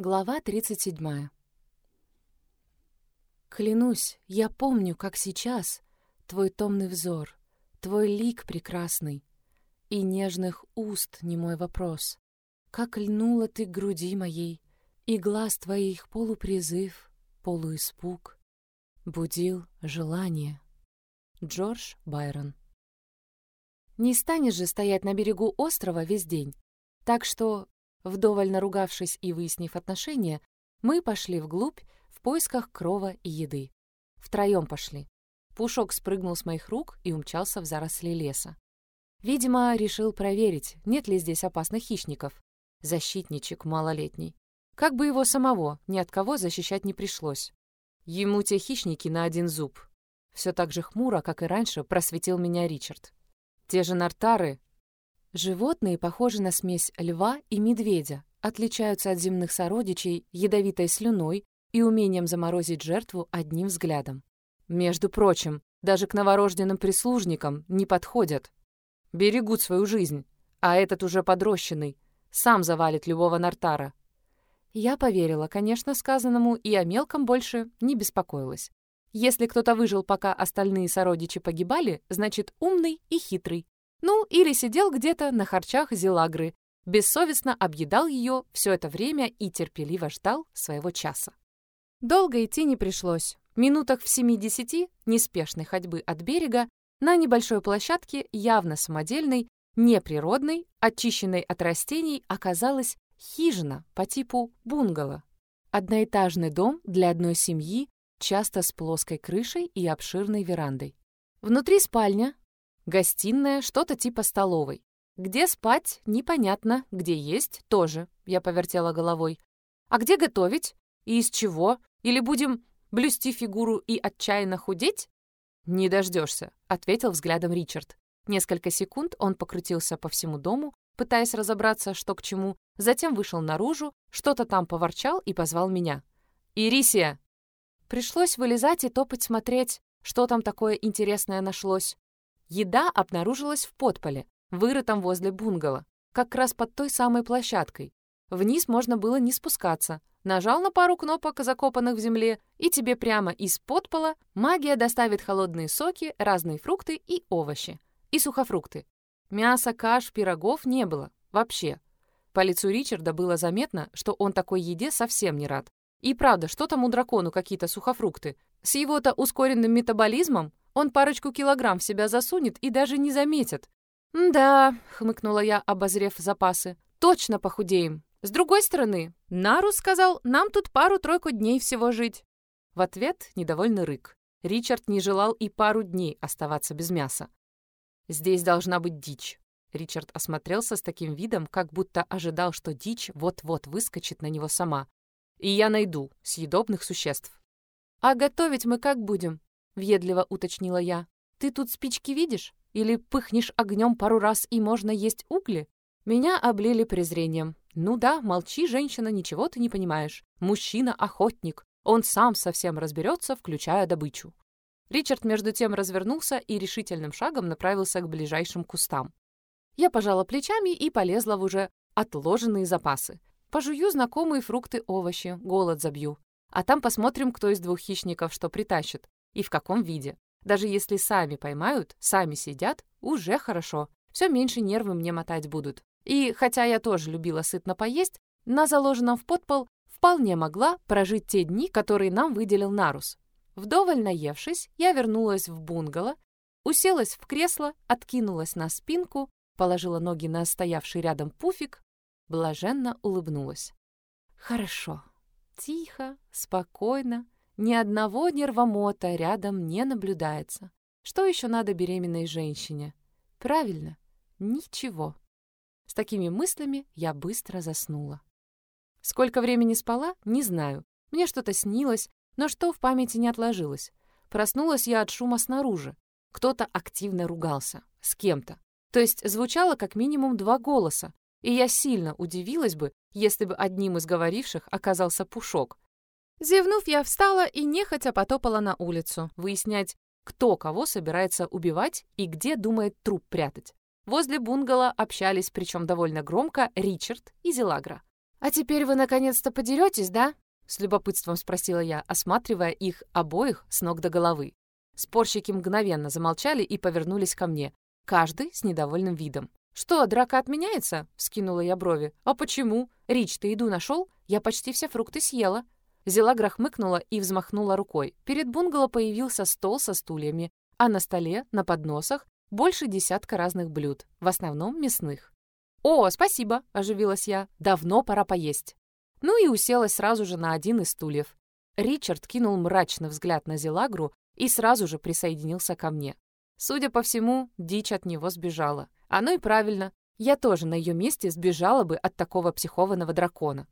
Глава 37. Клянусь, я помню, как сейчас, твой томный взор, твой лик прекрасный и нежных уст не мой вопрос. Как льнула ты к груди моей, и глаз твоих полупризыв, полуиспуг, будил желание. Джордж Байрон. Не станешь же стоять на берегу острова весь день, так что Вдоволь наругавшись и выяснив отношения, мы пошли вглубь в поисках крова и еды. Втроем пошли. Пушок спрыгнул с моих рук и умчался в заросли леса. Видимо, решил проверить, нет ли здесь опасных хищников. Защитничек малолетний. Как бы его самого ни от кого защищать не пришлось. Ему те хищники на один зуб. Все так же хмуро, как и раньше, просветил меня Ричард. Те же нартары Животные похожи на смесь льва и медведя, отличаются от земных сородичей ядовитой слюной и умением заморозить жертву одним взглядом. Между прочим, даже к новорожденным прислужникам не подходят. Берегут свою жизнь, а этот уже подрощенный, сам завалит любого нартара. Я поверила, конечно, сказанному, и о мелком больше не беспокоилась. Если кто-то выжил, пока остальные сородичи погибали, значит, умный и хитрый. Ну, или сидел где-то на харчах Зелагры, бессовестно объедал ее все это время и терпеливо ждал своего часа. Долго идти не пришлось. Минутах в 70 неспешной ходьбы от берега на небольшой площадке, явно самодельной, неприродной, очищенной от растений, оказалась хижина по типу бунгало. Одноэтажный дом для одной семьи, часто с плоской крышей и обширной верандой. Внутри спальня, Гостиная, что-то типа столовой. Где спать, непонятно, где есть, тоже, я повертела головой. А где готовить? И из чего? Или будем блюсти фигуру и отчаянно худеть? Не дождешься, ответил взглядом Ричард. Несколько секунд он покрутился по всему дому, пытаясь разобраться, что к чему, затем вышел наружу, что-то там поворчал и позвал меня. «Ирисия!» Пришлось вылезать и топать смотреть, что там такое интересное нашлось. Еда обнаружилась в подполе, вырытом возле бунгало, как раз под той самой площадкой. Вниз можно было не спускаться. Нажал на пару кнопок, закопанных в земле, и тебе прямо из подпола магия доставит холодные соки, разные фрукты и овощи. И сухофрукты. Мяса, каш, пирогов не было. Вообще. По лицу Ричарда было заметно, что он такой еде совсем не рад. И правда, что там у дракону какие-то сухофрукты? С его-то ускоренным метаболизмом он парочку килограмм в себя засунет и даже не заметит. «Да», — хмыкнула я, обозрев запасы, — «точно похудеем. С другой стороны, Нарус сказал, нам тут пару-тройку дней всего жить». В ответ недовольный рык. Ричард не желал и пару дней оставаться без мяса. «Здесь должна быть дичь». Ричард осмотрелся с таким видом, как будто ожидал, что дичь вот-вот выскочит на него сама. «И я найду съедобных существ». «А готовить мы как будем?» Въедливо уточнила я. «Ты тут спички видишь? Или пыхнешь огнем пару раз и можно есть угли?» Меня облили презрением. «Ну да, молчи, женщина, ничего ты не понимаешь. Мужчина — охотник. Он сам совсем разберется, включая добычу». Ричард между тем развернулся и решительным шагом направился к ближайшим кустам. Я пожала плечами и полезла в уже отложенные запасы. Пожую знакомые фрукты, овощи, голод забью. А там посмотрим, кто из двух хищников что притащит и в каком виде. Даже если сами поймают, сами сидят, уже хорошо. Все меньше нервы мне мотать будут. И хотя я тоже любила сытно поесть, на заложенном в подпол вполне могла прожить те дни, которые нам выделил Нарус. Вдоволь наевшись, я вернулась в бунгало, уселась в кресло, откинулась на спинку, положила ноги на стоявший рядом пуфик, блаженно улыбнулась. Хорошо, тихо, спокойно, ни одного нервомота рядом не наблюдается. Что еще надо беременной женщине? Правильно, ничего. С такими мыслями я быстро заснула. Сколько времени спала, не знаю. Мне что-то снилось, но что в памяти не отложилось. Проснулась я от шума снаружи. Кто-то активно ругался. С кем-то. То есть звучало как минимум два голоса. И я сильно удивилась бы, если бы одним из говоривших оказался Пушок, Зевнув, я встала и нехотя потопала на улицу, выяснять, кто кого собирается убивать и где думает труп прятать. Возле бунгало общались, причем довольно громко, Ричард и Зелагра. «А теперь вы наконец-то подеретесь, да?» — с любопытством спросила я, осматривая их обоих с ног до головы. Спорщики мгновенно замолчали и повернулись ко мне, каждый с недовольным видом. «Что, драка отменяется?» — вскинула я брови. «А почему? Рич, ты еду нашел? Я почти все фрукты съела». Зелагра хмыкнула и взмахнула рукой. Перед бунгало появился стол со стульями, а на столе, на подносах, больше десятка разных блюд, в основном мясных. «О, спасибо!» — оживилась я. «Давно пора поесть». Ну и уселась сразу же на один из стульев. Ричард кинул мрачный взгляд на Зелагру и сразу же присоединился ко мне. Судя по всему, дичь от него сбежала. Оно и правильно. Я тоже на ее месте сбежала бы от такого психованного дракона.